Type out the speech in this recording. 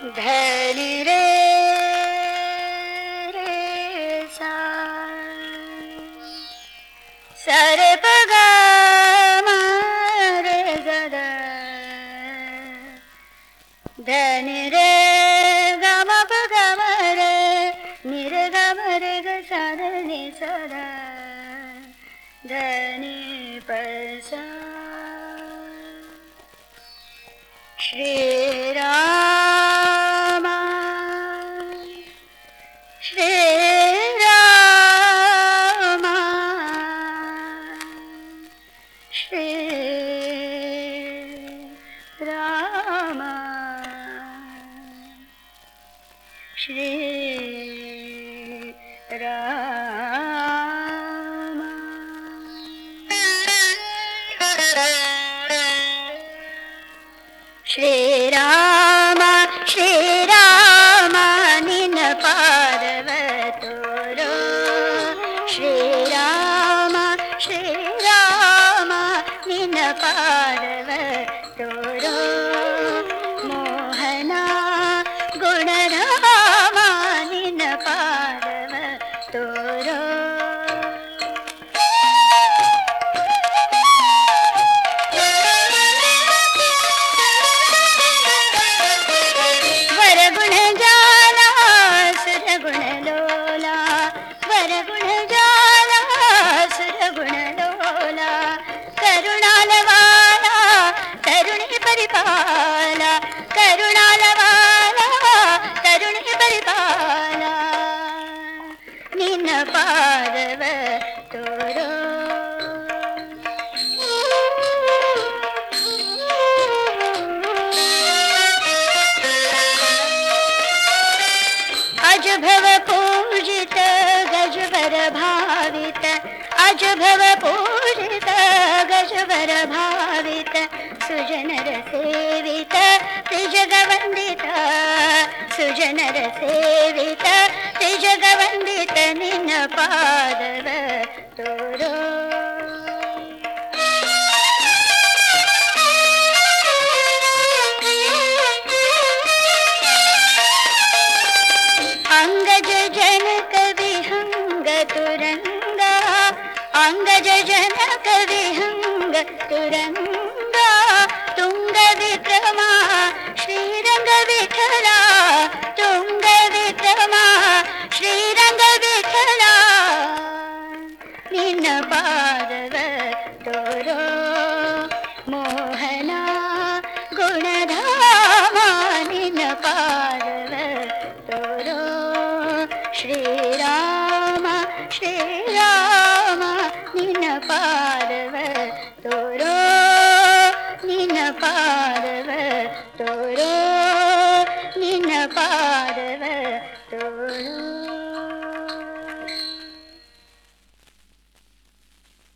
धनि रे रे सा सरे प ग म रे ग धनि रे ग म प ग म रे नि रे ग म रे ग सा रे नि सा दा धनि सा श्री राम श्रीराम निन पारव श्रीराम श्रीराम निन पारव तोरो अज भव पूजित गजवर भावित। अज भव पूजित गजवर भावित। सुजनर सेवित त्रिजगवन्दित। सुजनर सेवित त्रिजगवन्दित निन पादव अङ्गज जनक विहङ्ग तुरङ्गा अङ्गज जनक विहङ्ग तुरङ्गा तुङ्ग विक्रमा श्रीरङ्ग विठला तुङ्ग विक्रमा श्रीरङ्ग विठला निन्न पादव तोरो मोहना गुणधाम श्रीराम श्रीराम निन्न पादव तोरो निन्न पादव तोरो निन्न पादव तोरो